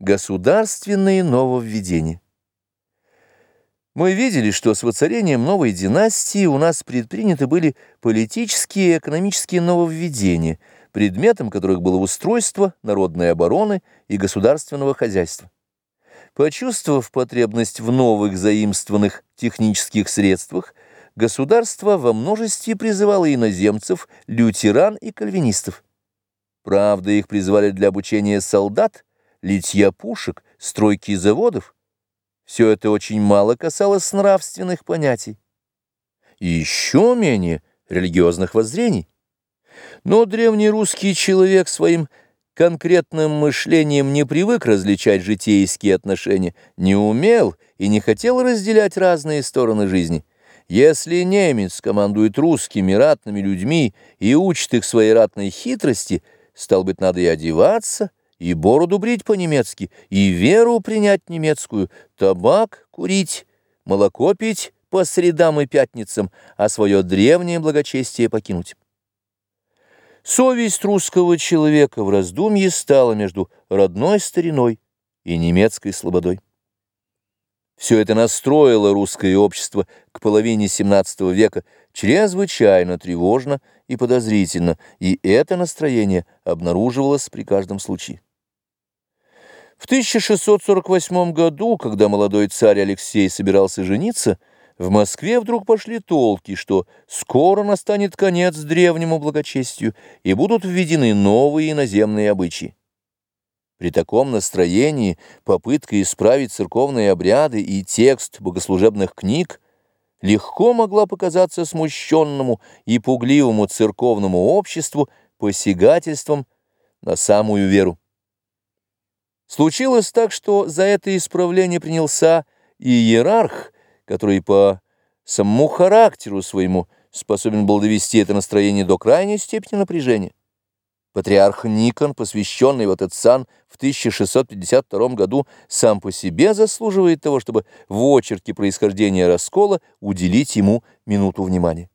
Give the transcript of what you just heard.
Государственные нововведения. Мы видели, что с воцарением новой династии у нас предприняты были политические и экономические нововведения, предметом которых было устройство народной обороны и государственного хозяйства. Почувствовав потребность в новых заимствованных технических средствах, государство во множестве призывало иноземцев, лютеран и кальвинистов. Правда, их призывали для обучения солдат, литья пушек, стройки заводов. Все это очень мало касалось нравственных понятий. И еще менее религиозных воззрений. Но древний русский человек своим конкретным мышлением не привык различать житейские отношения, не умел и не хотел разделять разные стороны жизни. Если немец командует русскими ратными людьми и учит их своей ратной хитрости, стал быть, надо и одеваться, и бороду брить по-немецки, и веру принять немецкую, табак курить, молоко пить по средам и пятницам, а свое древнее благочестие покинуть. Совесть русского человека в раздумье стала между родной стариной и немецкой слободой. Все это настроило русское общество к половине XVII века чрезвычайно тревожно и подозрительно, и это настроение обнаруживалось при каждом случае. В 1648 году, когда молодой царь Алексей собирался жениться, в Москве вдруг пошли толки, что скоро настанет конец древнему благочестию и будут введены новые иноземные обычаи. При таком настроении попытка исправить церковные обряды и текст богослужебных книг легко могла показаться смущенному и пугливому церковному обществу посягательством на самую веру. Случилось так, что за это исправление принялся и иерарх, который по самому характеру своему способен был довести это настроение до крайней степени напряжения. Патриарх Никон, посвященный в этот сан в 1652 году, сам по себе заслуживает того, чтобы в очерке происхождения раскола уделить ему минуту внимания.